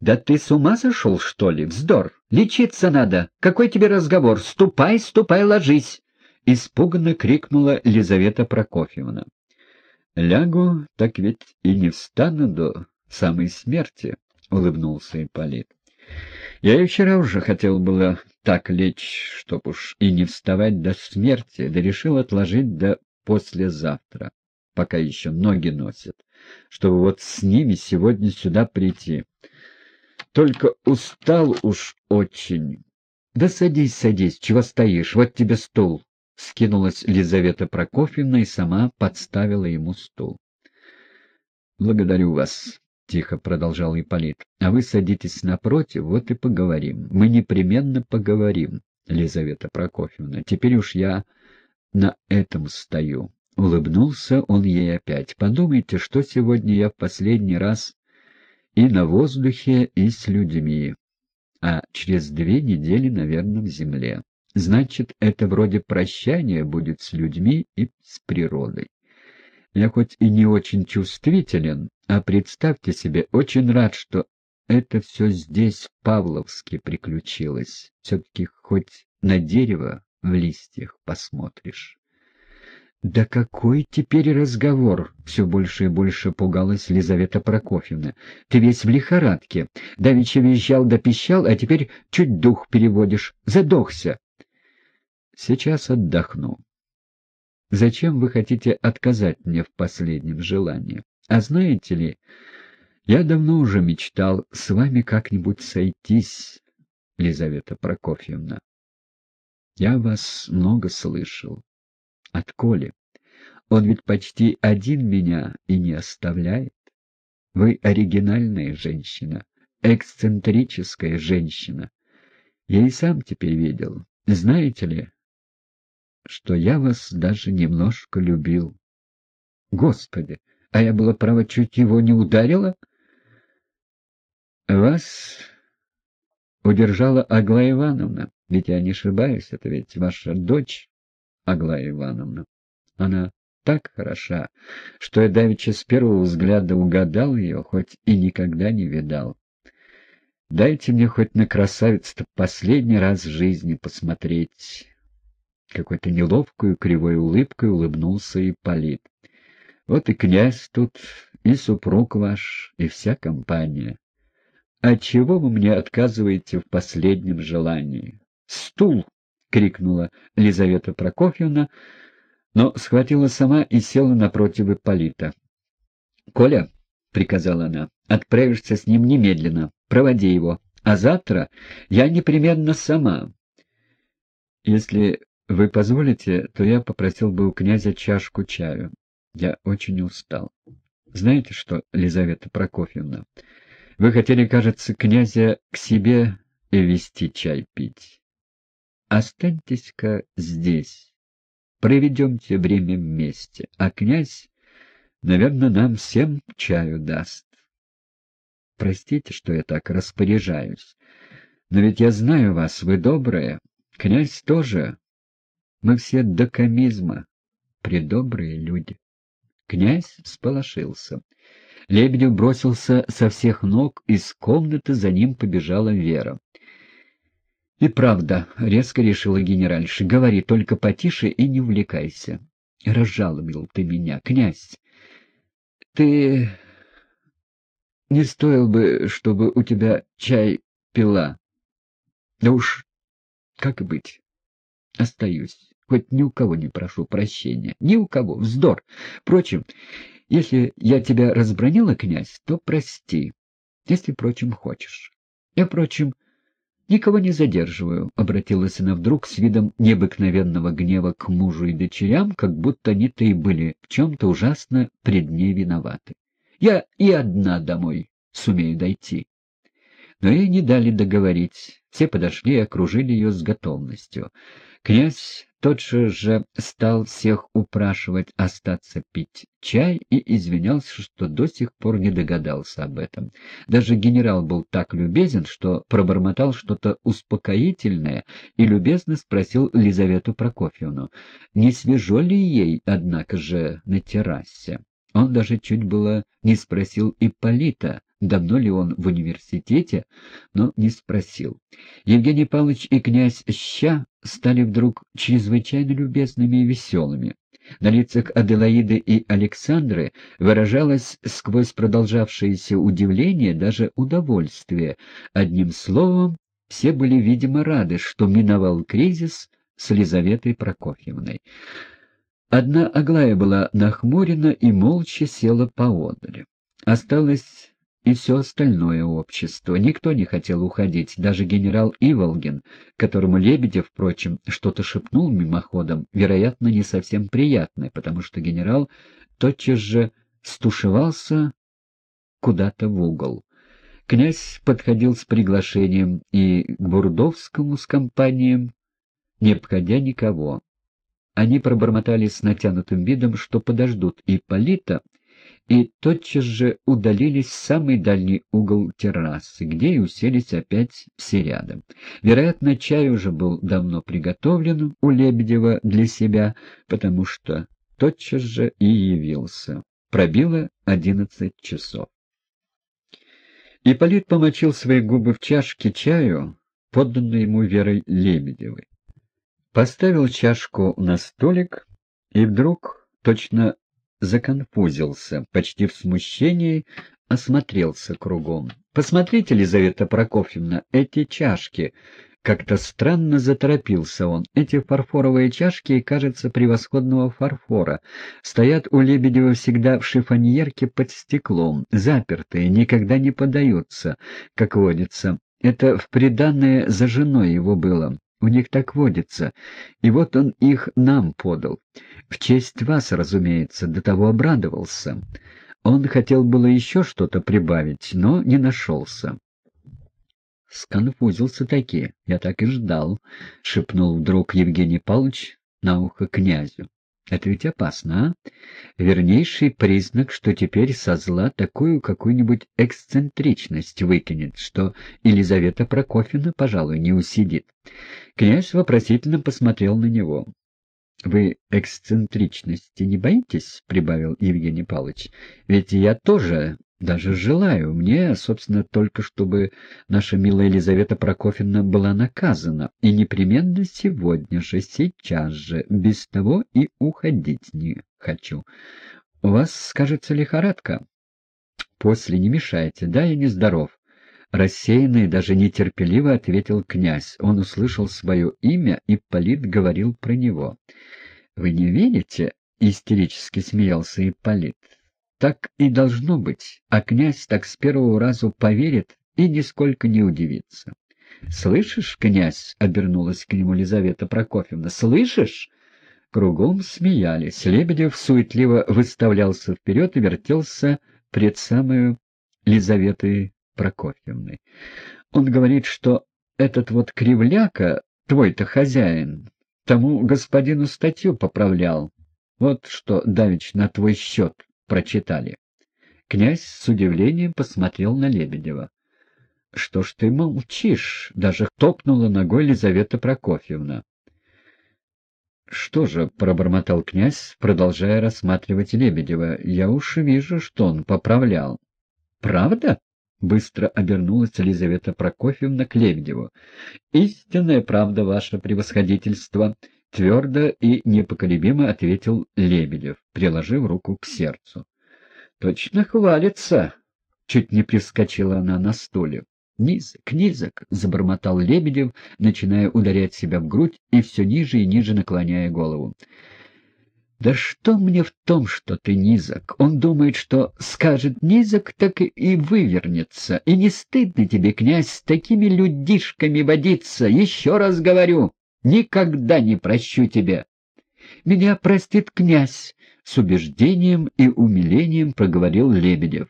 «Да ты с ума сошел, что ли? Вздор! Лечиться надо! Какой тебе разговор? Ступай, ступай, ложись!» Испуганно крикнула Лизавета Прокофьевна. «Лягу, так ведь и не встану до самой смерти», — улыбнулся Ипполит. «Я и вчера уже хотел было так лечь, чтоб уж и не вставать до смерти, да решил отложить до послезавтра, пока еще ноги носят, чтобы вот с ними сегодня сюда прийти». Только устал уж очень. Да садись, садись, чего стоишь, вот тебе стул. Скинулась Лизавета Прокофьевна и сама подставила ему стул. Благодарю вас, — тихо продолжал Ипполит. — А вы садитесь напротив, вот и поговорим. Мы непременно поговорим, Лизавета Прокофьевна. Теперь уж я на этом стою. Улыбнулся он ей опять. Подумайте, что сегодня я в последний раз и на воздухе, и с людьми, а через две недели, наверное, в земле. Значит, это вроде прощания будет с людьми и с природой. Я хоть и не очень чувствителен, а представьте себе, очень рад, что это все здесь, в Павловске, приключилось. Все-таки хоть на дерево в листьях посмотришь. «Да какой теперь разговор?» — все больше и больше пугалась Лизавета Прокофьевна. «Ты весь в лихорадке. Давеча визжал да пищал, а теперь чуть дух переводишь. Задохся!» «Сейчас отдохну. Зачем вы хотите отказать мне в последнем желании? А знаете ли, я давно уже мечтал с вами как-нибудь сойтись, Лизавета Прокофьевна. Я вас много слышал. От Коли. Он ведь почти один меня и не оставляет. Вы оригинальная женщина, эксцентрическая женщина. Я и сам теперь видел. Знаете ли, что я вас даже немножко любил. Господи, а я была, право, чуть его не ударила? Вас удержала Аглая Ивановна, ведь я не ошибаюсь, это ведь ваша дочь. Аглая Ивановна. Она так хороша, что я давеча с первого взгляда угадал ее, хоть и никогда не видал. Дайте мне хоть на красавицу-то последний раз в жизни посмотреть. Какой-то неловкую кривой улыбкой улыбнулся Ипполит. Вот и князь тут, и супруг ваш, и вся компания. А чего вы мне отказываете в последнем желании? Стул! — крикнула Лизавета Прокофьевна, но схватила сама и села напротив Ипполита. — Коля, — приказала она, — отправишься с ним немедленно, проводи его, а завтра я непременно сама. Если вы позволите, то я попросил бы у князя чашку чаю. Я очень устал. Знаете что, Лизавета Прокофьевна, вы хотели, кажется, князя к себе вести чай пить. Останьтесь-ка здесь, проведемте время вместе, а князь, наверное, нам всем чаю даст. Простите, что я так распоряжаюсь, но ведь я знаю вас, вы добрая, князь тоже. Мы все до комизма, предобрые люди. Князь сполошился. Лебедев бросился со всех ног, из комнаты за ним побежала Вера. — И правда, — резко решила генеральша, — говори только потише и не увлекайся. Разжалобил ты меня, князь. Ты не стоил бы, чтобы у тебя чай пила. Да уж, как быть? Остаюсь. Хоть ни у кого не прошу прощения. Ни у кого. Вздор. Впрочем, если я тебя разбронила, князь, то прости. Если, впрочем, хочешь. Я, впрочем, «Никого не задерживаю», — обратилась она вдруг с видом необыкновенного гнева к мужу и дочерям, как будто они-то и были в чем-то ужасно пред ней виноваты. «Я и одна домой сумею дойти». Но ей не дали договорить. Все подошли и окружили ее с готовностью. Князь тотчас же стал всех упрашивать остаться пить чай и извинялся, что до сих пор не догадался об этом. Даже генерал был так любезен, что пробормотал что-то успокоительное и любезно спросил Лизавету Прокофьевну, не свежо ли ей, однако же, на террасе. Он даже чуть было не спросил Ипполита, давно ли он в университете, но не спросил. Евгений Павлович и князь Ща стали вдруг чрезвычайно любезными и веселыми. На лицах Аделаиды и Александры выражалось сквозь продолжавшееся удивление даже удовольствие. Одним словом, все были, видимо, рады, что миновал кризис с Лизаветой Прокофьевной. Одна Аглая была нахмурена и молча села поодаль. Осталось и все остальное общество. Никто не хотел уходить, даже генерал Иволгин, которому Лебедев, впрочем, что-то шепнул мимоходом, вероятно, не совсем приятное, потому что генерал тотчас же стушевался куда-то в угол. Князь подходил с приглашением и к Бурдовскому с компанией, не обходя никого. Они пробормотали с натянутым видом, что подождут Ипполита, и тотчас же удалились в самый дальний угол террасы, где и уселись опять все рядом. Вероятно, чай уже был давно приготовлен у Лебедева для себя, потому что тотчас же и явился. Пробило одиннадцать часов. Ипполит помочил свои губы в чашке чаю, подданной ему Верой Лебедевой. Поставил чашку на столик и вдруг, точно законфузился, почти в смущении осмотрелся кругом. «Посмотрите, Лизавета Прокофьевна, эти чашки!» Как-то странно заторопился он. Эти фарфоровые чашки, кажется, превосходного фарфора, стоят у Лебедева всегда в шифоньерке под стеклом, запертые, никогда не подаются, как водится. Это в приданное за женой его было. У них так водится. И вот он их нам подал. В честь вас, разумеется, до того обрадовался. Он хотел было еще что-то прибавить, но не нашелся. Сконфузился таки, я так и ждал, — шепнул вдруг Евгений Павлович на ухо князю. Это ведь опасно, а? Вернейший признак, что теперь со зла такую какую-нибудь эксцентричность выкинет, что Елизавета Прокофьевна, пожалуй, не усидит. Князь вопросительно посмотрел на него. — Вы эксцентричности не боитесь? — прибавил Евгений Павлович. — Ведь я тоже даже желаю. Мне, собственно, только чтобы наша милая Елизавета Прокофьевна была наказана. И непременно сегодня же, сейчас же, без того и уходить не хочу. У вас, скажется, лихорадка? После не мешайте, да, я нездоров. Рассеянно и даже нетерпеливо ответил князь. Он услышал свое имя, и Полит говорил про него. — Вы не видите? — истерически смеялся Ипполит. Так и должно быть, а князь так с первого раза поверит и нисколько не удивится. — Слышишь, князь? — обернулась к нему Лизавета Прокофьевна. — Слышишь? Кругом смеялись. Лебедев суетливо выставлялся вперед и вертелся пред самой Лизаветой Прокофьевной. Он говорит, что этот вот кривляка, твой-то хозяин, тому господину статью поправлял. Вот что, Давич, на твой счет прочитали. Князь с удивлением посмотрел на Лебедева. — Что ж ты молчишь? — даже топнула ногой Лизавета Прокофьевна. — Что же, — пробормотал князь, продолжая рассматривать Лебедева, — я уж вижу, что он поправлял. — Правда? — быстро обернулась Елизавета Прокофьевна к Лебедеву. — Истинная правда, ваше превосходительство, — твердо и непоколебимо ответил Лебедев, приложив руку к сердцу. — Точно хвалится! — чуть не прискочила она на стуле. — Низок, низок! — забормотал Лебедев, начиная ударять себя в грудь и все ниже и ниже наклоняя голову. «Да что мне в том, что ты низок? Он думает, что скажет низок, так и вывернется. И не стыдно тебе, князь, с такими людишками водиться, еще раз говорю!» Никогда не прощу тебя. Меня простит князь, — с убеждением и умилением проговорил Лебедев.